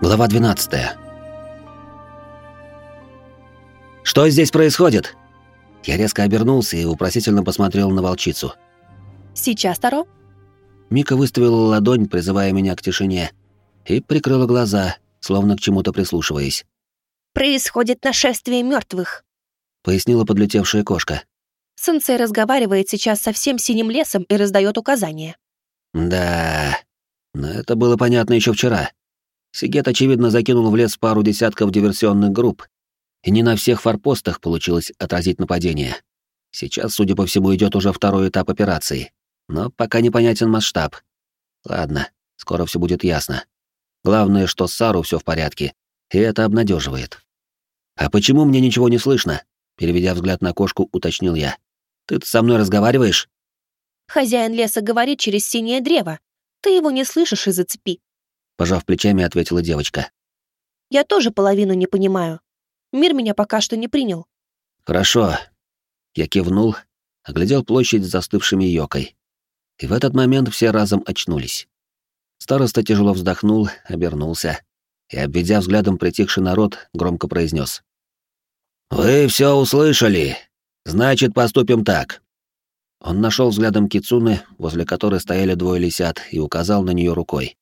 Глава 12. Что здесь происходит? Я резко обернулся и вопросительно посмотрел на волчицу. Сейчас, Таро. Мика выставила ладонь, призывая меня к тишине, и прикрыла глаза, словно к чему-то прислушиваясь. Происходит нашествие мертвых, пояснила подлетевшая кошка. Сенсей разговаривает сейчас со всем синим лесом и раздает указания. Да, но это было понятно еще вчера. Сигет, очевидно, закинул в лес пару десятков диверсионных групп, и не на всех форпостах получилось отразить нападение. Сейчас, судя по всему, идет уже второй этап операции, но пока непонятен масштаб. Ладно, скоро все будет ясно. Главное, что с Сару все в порядке, и это обнадеживает. «А почему мне ничего не слышно?» Переведя взгляд на кошку, уточнил я. «Ты со мной разговариваешь?» «Хозяин леса говорит через синее древо. Ты его не слышишь из-за цепи», пожав плечами, ответила девочка. Я тоже половину не понимаю. Мир меня пока что не принял. Хорошо. Я кивнул, оглядел площадь с застывшими йокой. И в этот момент все разом очнулись. Староста тяжело вздохнул, обернулся и, обведя взглядом притихший народ, громко произнес: «Вы все услышали. Значит, поступим так». Он нашел взглядом Кицуны, возле которой стояли двое лисят, и указал на нее рукой.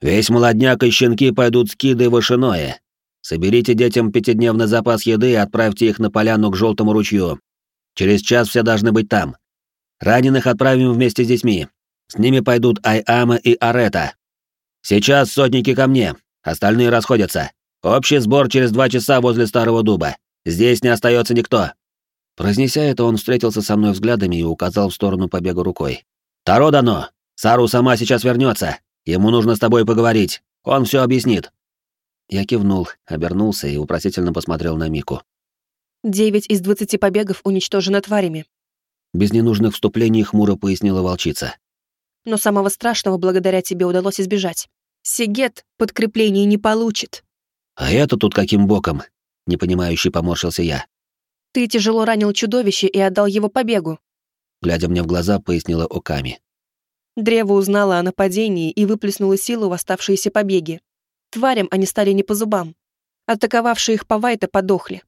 Весь молодняк и щенки пойдут с Кидой в Ишиное. Соберите детям пятидневный запас еды и отправьте их на поляну к желтому ручью. Через час все должны быть там. Раненых отправим вместе с детьми. С ними пойдут Айама и Арета. Сейчас сотники ко мне, остальные расходятся. Общий сбор через два часа возле старого дуба. Здесь не остается никто. Произнеся это, он встретился со мной взглядами и указал в сторону побега рукой. «Таро дано! Сару сама сейчас вернется. Ему нужно с тобой поговорить. Он все объяснит». Я кивнул, обернулся и вопросительно посмотрел на Мику. «Девять из двадцати побегов уничтожены тварями». Без ненужных вступлений хмуро пояснила волчица. «Но самого страшного благодаря тебе удалось избежать. Сигет подкрепление не получит». «А это тут каким боком?» — непонимающе поморщился я. «Ты тяжело ранил чудовище и отдал его побегу», — глядя мне в глаза, пояснила Оками. Древо узнало о нападении и выплеснуло силу в оставшиеся побеги. Тварям они стали не по зубам. Атаковавшие их Павайта подохли.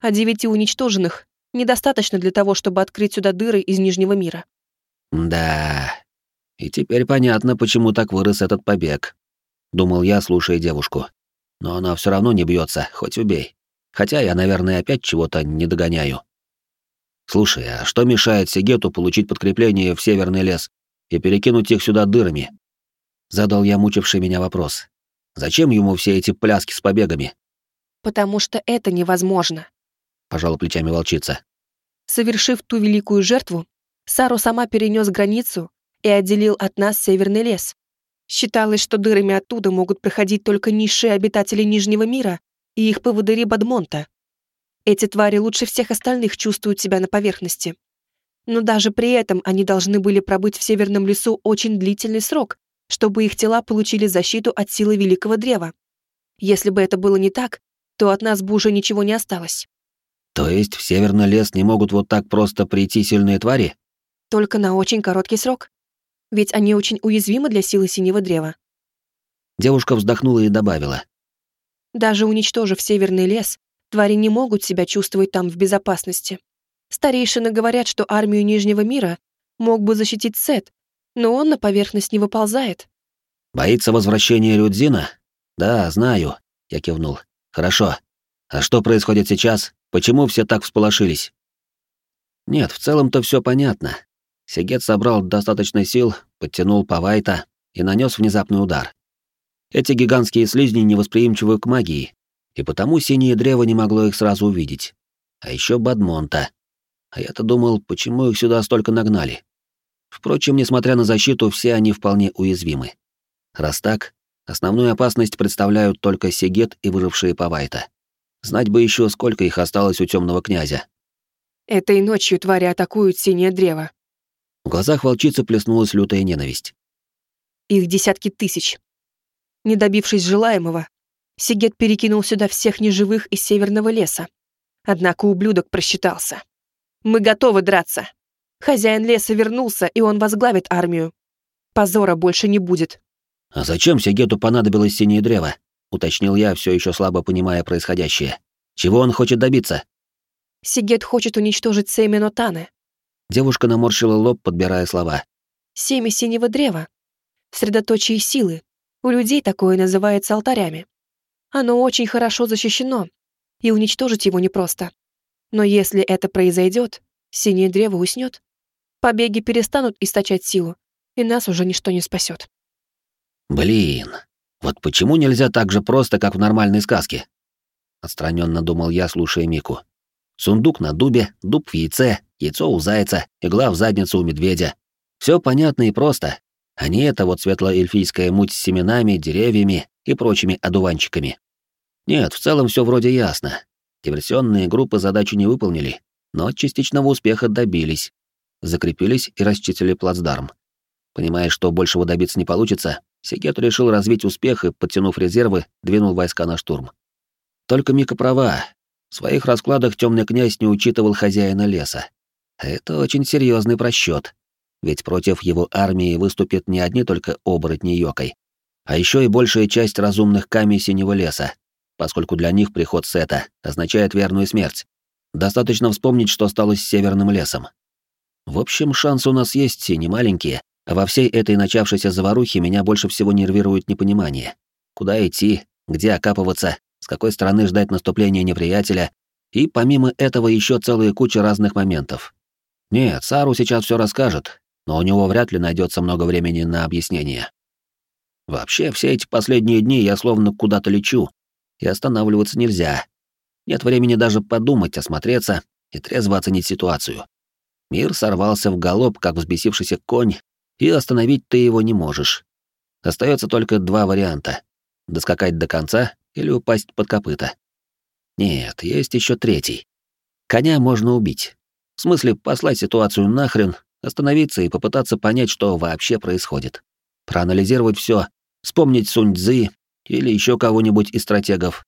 А девяти уничтоженных недостаточно для того, чтобы открыть сюда дыры из Нижнего мира. Да. И теперь понятно, почему так вырос этот побег. Думал я, слушая девушку. Но она все равно не бьется, хоть убей. Хотя я, наверное, опять чего-то не догоняю. Слушай, а что мешает Сигету получить подкрепление в Северный лес и перекинуть их сюда дырами. Задал я мучивший меня вопрос. Зачем ему все эти пляски с побегами? Потому что это невозможно. Пожала плечами волчица. Совершив ту великую жертву, Сару сама перенес границу и отделил от нас северный лес. Считалось, что дырами оттуда могут проходить только низшие обитатели Нижнего мира и их поводыри Бадмонта. Эти твари лучше всех остальных чувствуют себя на поверхности но даже при этом они должны были пробыть в Северном лесу очень длительный срок, чтобы их тела получили защиту от силы Великого Древа. Если бы это было не так, то от нас бы уже ничего не осталось. То есть в Северный лес не могут вот так просто прийти сильные твари? Только на очень короткий срок. Ведь они очень уязвимы для силы Синего Древа. Девушка вздохнула и добавила. Даже уничтожив Северный лес, твари не могут себя чувствовать там в безопасности. Старейшины говорят, что армию Нижнего мира мог бы защитить Сет, но он на поверхность не выползает. Боится возвращения Людзина? Да, знаю, я кивнул. Хорошо. А что происходит сейчас? Почему все так всполошились? Нет, в целом-то все понятно. Сигет собрал достаточно сил, подтянул Павайта и нанес внезапный удар. Эти гигантские слизни невосприимчивы к магии, и потому синее древо не могло их сразу увидеть. А еще Бадмонта. А я-то думал, почему их сюда столько нагнали. Впрочем, несмотря на защиту, все они вполне уязвимы. Раз так, основную опасность представляют только Сигет и выжившие Павайта. Знать бы еще, сколько их осталось у темного князя. Этой ночью твари атакуют синее древо. В глазах волчицы плеснулась лютая ненависть. Их десятки тысяч. Не добившись желаемого, Сигет перекинул сюда всех неживых из северного леса. Однако ублюдок просчитался. Мы готовы драться. Хозяин леса вернулся, и он возглавит армию. Позора больше не будет. «А зачем Сигету понадобилось синее древо?» — уточнил я, все еще слабо понимая происходящее. «Чего он хочет добиться?» Сигет хочет уничтожить семя Нотаны. Девушка наморщила лоб, подбирая слова. Семя синего древа. Средоточие силы. У людей такое называется алтарями. Оно очень хорошо защищено, и уничтожить его непросто. Но если это произойдет, синее древо уснет. Побеги перестанут источать силу, и нас уже ничто не спасет. Блин, вот почему нельзя так же просто, как в нормальной сказке? Отстраненно думал я, слушая Мику. Сундук на дубе, дуб в яйце, яйцо у зайца, игла в задницу у медведя. Все понятно и просто. А не это вот светлоэльфийская муть с семенами, деревьями и прочими одуванчиками. Нет, в целом все вроде ясно. Диверсионные группы задачу не выполнили, но частичного успеха добились. Закрепились и расчистили плацдарм. Понимая, что большего добиться не получится, Сигет решил развить успех и, подтянув резервы, двинул войска на штурм. Только Мика права. В своих раскладах темный князь не учитывал хозяина леса. Это очень серьезный просчет. Ведь против его армии выступят не одни только оборотни Йокой, а еще и большая часть разумных камей синего леса, поскольку для них приход Сета означает верную смерть. Достаточно вспомнить, что стало с северным лесом. В общем, шансы у нас есть и не маленькие, а во всей этой начавшейся заварухе меня больше всего нервирует непонимание. Куда идти, где окапываться, с какой стороны ждать наступления неприятеля, и помимо этого еще целая куча разных моментов. Нет, Сару сейчас все расскажет, но у него вряд ли найдется много времени на объяснение. Вообще, все эти последние дни я словно куда-то лечу, и останавливаться нельзя. Нет времени даже подумать, осмотреться и трезво оценить ситуацию. Мир сорвался в галоп, как взбесившийся конь, и остановить ты его не можешь. Остается только два варианта — доскакать до конца или упасть под копыта. Нет, есть еще третий. Коня можно убить. В смысле, послать ситуацию нахрен, остановиться и попытаться понять, что вообще происходит. Проанализировать все, вспомнить Сунь Цзы или еще кого-нибудь из стратегов.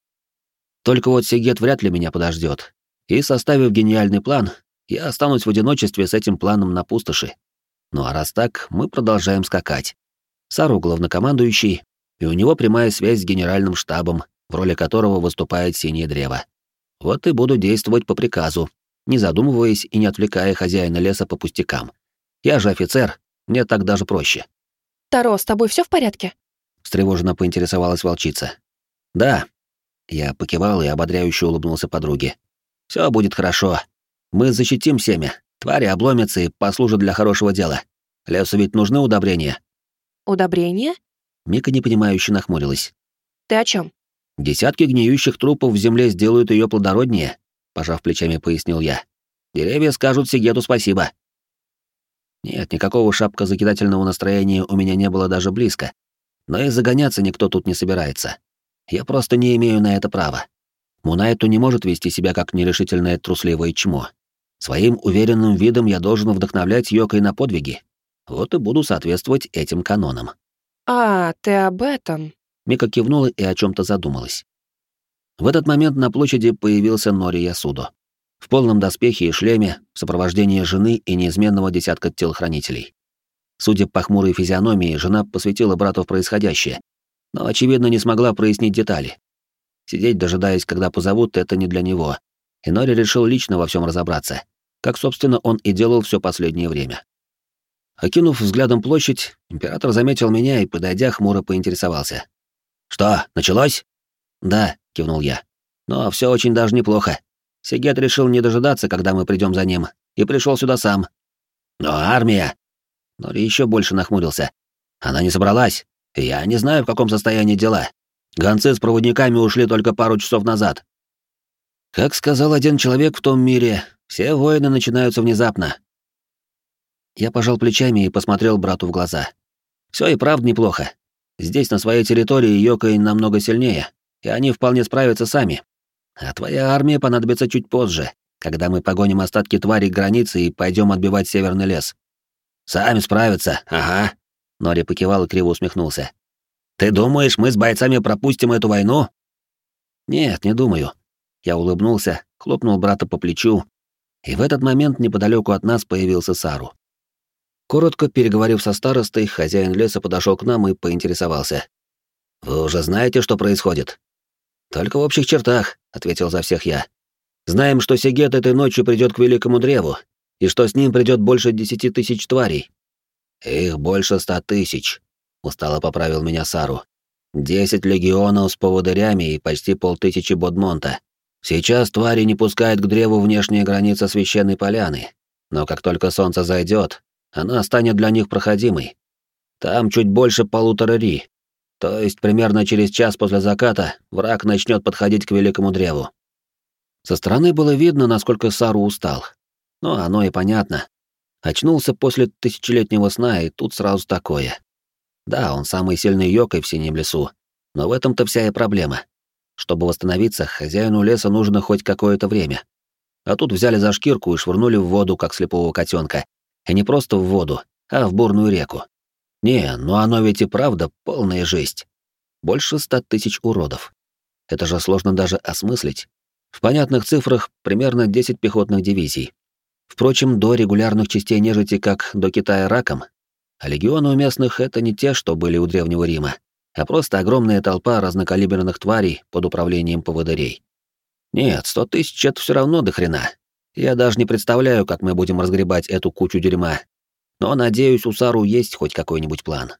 Только вот Сигет вряд ли меня подождет. И составив гениальный план, я останусь в одиночестве с этим планом на пустоши. Ну а раз так, мы продолжаем скакать. Сару главнокомандующий, и у него прямая связь с генеральным штабом, в роли которого выступает синее древо. Вот и буду действовать по приказу, не задумываясь и не отвлекая хозяина леса по пустякам. Я же офицер, мне так даже проще. Таро, с тобой все в порядке? Встревоженно поинтересовалась волчица. Да. Я покивал и ободряюще улыбнулся подруге. Все будет хорошо. Мы защитим семя. Твари обломятся и послужат для хорошего дела. Лесу ведь нужны удобрения. Удобрения? Мика непонимающе нахмурилась. Ты о чем? Десятки гниющих трупов в земле сделают ее плодороднее, пожав плечами, пояснил я. Деревья скажут Сигету спасибо. Нет, никакого шапка закидательного настроения у меня не было даже близко. Но и загоняться никто тут не собирается. Я просто не имею на это права. Мунайту не может вести себя как нерешительное трусливое чмо. Своим уверенным видом я должен вдохновлять Йокой на подвиги. Вот и буду соответствовать этим канонам. «А, ты об этом?» Мика кивнула и о чем то задумалась. В этот момент на площади появился Нори Ясудо. В полном доспехе и шлеме, в сопровождении жены и неизменного десятка телохранителей. Судя по хмурой физиономии, жена посвятила брату в происходящее, но, очевидно, не смогла прояснить детали. Сидеть, дожидаясь, когда позовут, это не для него. И Нори решил лично во всем разобраться, как, собственно, он и делал все последнее время. Окинув взглядом площадь, император заметил меня и, подойдя, хмуро поинтересовался. «Что, началось?» «Да», — кивнул я. «Но все очень даже неплохо. Сигет решил не дожидаться, когда мы придем за ним, и пришел сюда сам». «Но армия...» Нори еще больше нахмурился. «Она не собралась. Я не знаю, в каком состоянии дела. Гонцы с проводниками ушли только пару часов назад». Как сказал один человек в том мире, все войны начинаются внезапно. Я пожал плечами и посмотрел брату в глаза. Все и правда неплохо. Здесь, на своей территории, Йокой намного сильнее, и они вполне справятся сами. А твоя армия понадобится чуть позже, когда мы погоним остатки тварей к границе и пойдем отбивать северный лес. Сами справятся, ага. Нори покивал и криво усмехнулся. Ты думаешь, мы с бойцами пропустим эту войну? Нет, не думаю. Я улыбнулся, хлопнул брата по плечу, и в этот момент неподалеку от нас появился Сару. Коротко переговорив со старостой, хозяин леса подошел к нам и поинтересовался. «Вы уже знаете, что происходит?» «Только в общих чертах», — ответил за всех я. «Знаем, что Сигет этой ночью придет к Великому Древу, и что с ним придет больше десяти тысяч тварей». «Их больше ста тысяч», — устало поправил меня Сару. «Десять легионов с поводырями и почти полтысячи Бодмонта. Сейчас твари не пускают к древу внешние границы священной поляны, но как только солнце зайдет, она станет для них проходимой. Там чуть больше полутора ри, то есть примерно через час после заката враг начнет подходить к великому древу. Со стороны было видно, насколько Сару устал. Но оно и понятно. Очнулся после тысячелетнего сна, и тут сразу такое. Да, он самый сильный йокой в синем лесу, но в этом-то вся и проблема. Чтобы восстановиться, хозяину леса нужно хоть какое-то время. А тут взяли за шкирку и швырнули в воду, как слепого котенка. И не просто в воду, а в бурную реку. Не, ну оно ведь и правда полная жесть. Больше ста тысяч уродов. Это же сложно даже осмыслить. В понятных цифрах примерно 10 пехотных дивизий. Впрочем, до регулярных частей нежити, как до Китая раком, а легионы у местных — это не те, что были у Древнего Рима, а просто огромная толпа разнокалиберных тварей под управлением поводырей. Нет, сто тысяч — это все равно до хрена. Я даже не представляю, как мы будем разгребать эту кучу дерьма, но, надеюсь, у Сару есть хоть какой-нибудь план.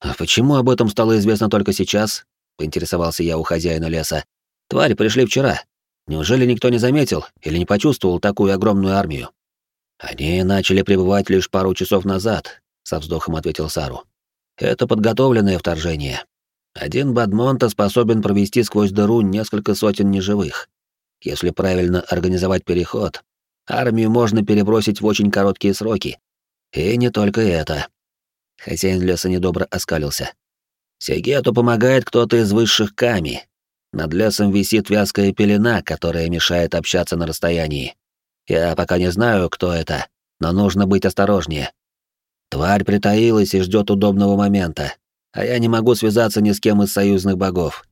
«А почему об этом стало известно только сейчас?» — поинтересовался я у хозяина леса. «Твари пришли вчера. Неужели никто не заметил или не почувствовал такую огромную армию?» «Они начали прибывать лишь пару часов назад», — со вздохом ответил Сару. «Это подготовленное вторжение. Один Бадмонта способен провести сквозь дыру несколько сотен неживых. Если правильно организовать переход, армию можно перебросить в очень короткие сроки, и не только это. Хозяин леса недобро оскалился. Сегету помогает кто-то из высших ками. Над лесом висит вязкая пелена, которая мешает общаться на расстоянии. Я пока не знаю, кто это, но нужно быть осторожнее. Тварь притаилась и ждет удобного момента, а я не могу связаться ни с кем из союзных богов.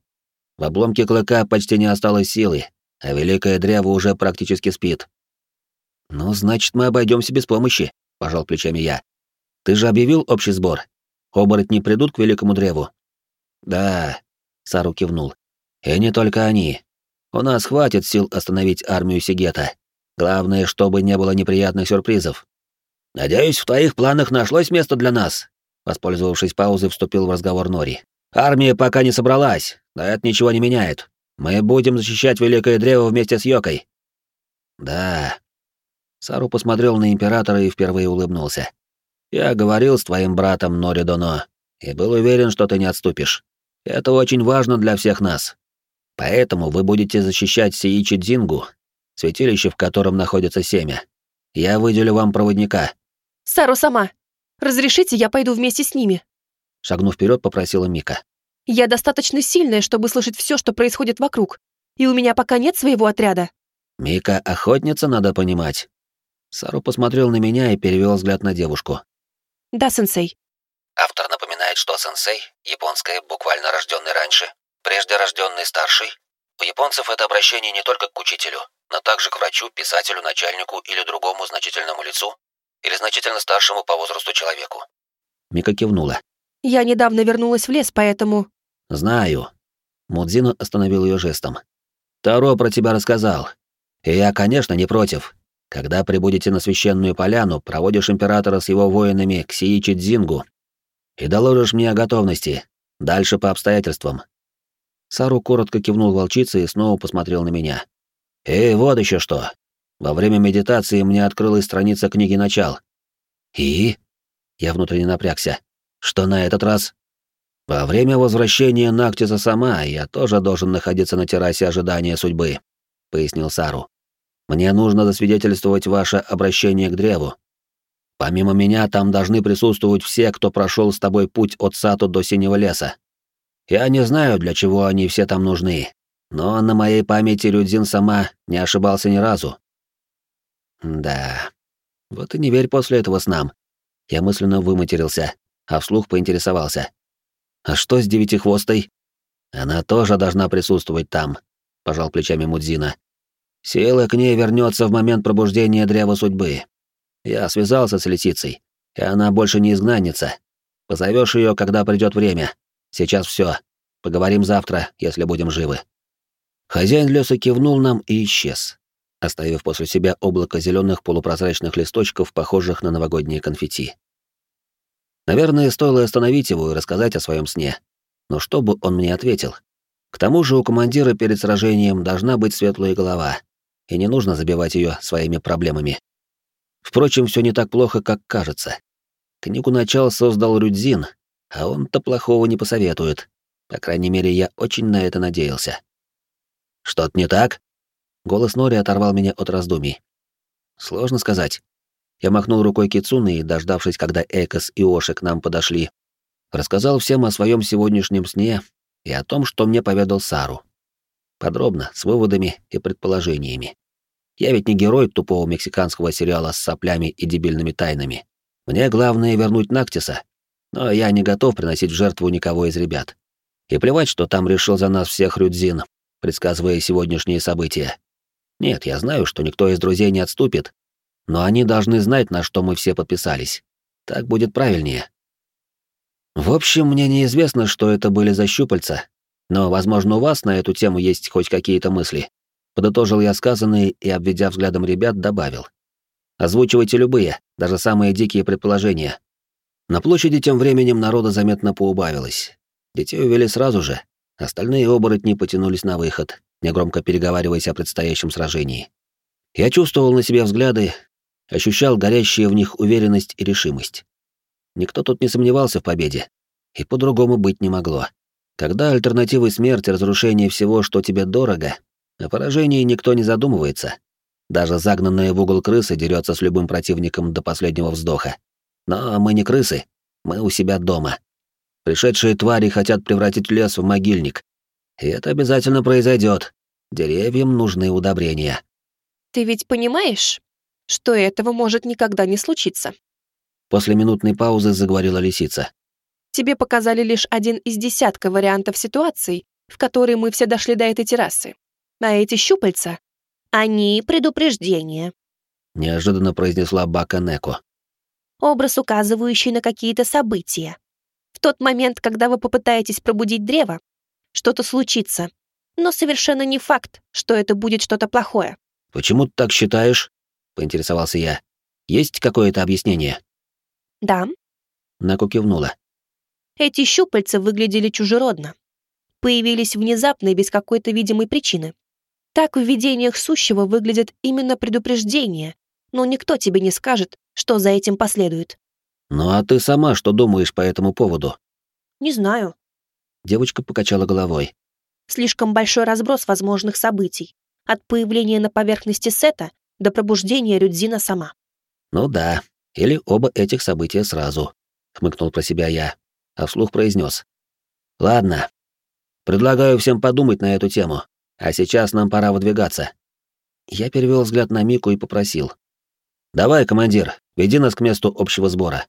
В обломке клыка почти не осталось силы, а великое древо уже практически спит. Ну, значит, мы обойдемся без помощи, — пожал плечами я. «Ты же объявил общий сбор. Оборотни придут к великому древу?» «Да», — Сару кивнул. «И не только они. У нас хватит сил остановить армию Сигета. Главное, чтобы не было неприятных сюрпризов». «Надеюсь, в твоих планах нашлось место для нас», — воспользовавшись паузой, вступил в разговор Нори. «Армия пока не собралась, но это ничего не меняет. Мы будем защищать Великое Древо вместе с Йокой». «Да», Сару посмотрел на императора и впервые улыбнулся. «Я говорил с твоим братом Норидоно и был уверен, что ты не отступишь. Это очень важно для всех нас. Поэтому вы будете защищать Сиичи Дзингу, святилище, в котором находится семя. Я выделю вам проводника». «Сару сама. Разрешите, я пойду вместе с ними?» Шагнув вперед, попросила Мика. «Я достаточно сильная, чтобы слышать все, что происходит вокруг, и у меня пока нет своего отряда». «Мика — охотница, надо понимать. Сару посмотрел на меня и перевел взгляд на девушку. «Да, сенсей». Автор напоминает, что сенсей — японское, буквально рожденный раньше, прежде рожденный старший. У японцев это обращение не только к учителю, но также к врачу, писателю, начальнику или другому значительному лицу, или значительно старшему по возрасту человеку. Мика кивнула. «Я недавно вернулась в лес, поэтому...» «Знаю». Мудзина остановил ее жестом. «Таро про тебя рассказал. И я, конечно, не против. Когда прибудете на священную поляну, проводишь императора с его воинами к Сиичи Дзингу и доложишь мне о готовности. Дальше по обстоятельствам». Сару коротко кивнул волчице и снова посмотрел на меня. «И вот еще что. Во время медитации мне открылась страница книги «Начал». «И?» Я внутренне напрягся. «Что на этот раз?» «Во время возвращения Нактиса сама я тоже должен находиться на террасе ожидания судьбы», — пояснил Сару. Мне нужно засвидетельствовать ваше обращение к древу. Помимо меня там должны присутствовать все, кто прошел с тобой путь от Сату до Синего леса. Я не знаю, для чего они все там нужны, но на моей памяти Людзин сама не ошибался ни разу. Да. Вот и не верь после этого снам. Я мысленно выматерился, а вслух поинтересовался. А что с девятихвостой? Она тоже должна присутствовать там, пожал плечами Мудзина. Сила к ней вернется в момент пробуждения древа судьбы. Я связался с лисицей, И она больше не изгнанница. Позовешь ее, когда придет время. Сейчас все. Поговорим завтра, если будем живы. Хозяин леса кивнул нам и исчез, оставив после себя облако зеленых полупрозрачных листочков, похожих на новогодние конфетти. Наверное, стоило остановить его и рассказать о своем сне. Но что бы он мне ответил? К тому же у командира перед сражением должна быть светлая голова, и не нужно забивать ее своими проблемами. Впрочем, все не так плохо, как кажется. Книгу начал создал Рюдзин, а он-то плохого не посоветует. По крайней мере, я очень на это надеялся. Что-то не так? Голос Нори оторвал меня от раздумий. Сложно сказать. Я махнул рукой Кицуны и, дождавшись, когда Экос и Оши к нам подошли, рассказал всем о своем сегодняшнем сне и о том, что мне поведал Сару. Подробно, с выводами и предположениями. Я ведь не герой тупого мексиканского сериала с соплями и дебильными тайнами. Мне главное вернуть Нактиса, но я не готов приносить в жертву никого из ребят. И плевать, что там решил за нас всех Рюдзин, предсказывая сегодняшние события. Нет, я знаю, что никто из друзей не отступит, но они должны знать, на что мы все подписались. Так будет правильнее. В общем, мне неизвестно, что это были за щупальца, но, возможно, у вас на эту тему есть хоть какие-то мысли. Подытожил я сказанное и, обведя взглядом ребят, добавил. Озвучивайте любые, даже самые дикие предположения. На площади тем временем народа заметно поубавилось. Детей увели сразу же, остальные оборотни потянулись на выход, негромко переговариваясь о предстоящем сражении. Я чувствовал на себе взгляды, ощущал горящие в них уверенность и решимость. Никто тут не сомневался в победе, и по-другому быть не могло. Когда альтернативы смерти, разрушение всего, что тебе дорого, о поражении никто не задумывается, даже загнанная в угол крыса дерется с любым противником до последнего вздоха. Но мы не крысы, мы у себя дома. Пришедшие твари хотят превратить лес в могильник. И это обязательно произойдет. Деревьям нужны удобрения. Ты ведь понимаешь, что этого может никогда не случиться? После минутной паузы заговорила лисица. Тебе показали лишь один из десятка вариантов ситуаций, в которые мы все дошли до этой террасы. А эти щупальца «Они предупреждение», — неожиданно произнесла Бака Неко. «Образ, указывающий на какие-то события. В тот момент, когда вы попытаетесь пробудить древо, что-то случится, но совершенно не факт, что это будет что-то плохое». «Почему ты так считаешь?» — поинтересовался я. «Есть какое-то объяснение?» «Да». Неко кивнула. Эти щупальца выглядели чужеродно. Появились внезапно и без какой-то видимой причины. Так в видениях сущего выглядит именно предупреждение, но никто тебе не скажет, что за этим последует. Ну а ты сама что думаешь по этому поводу? Не знаю. Девочка покачала головой. Слишком большой разброс возможных событий. От появления на поверхности Сета до пробуждения Рюдзина сама. Ну да, или оба этих события сразу, хмыкнул про себя я, а вслух произнес: Ладно. Предлагаю всем подумать на эту тему. А сейчас нам пора выдвигаться. Я перевел взгляд на Мику и попросил. «Давай, командир, веди нас к месту общего сбора».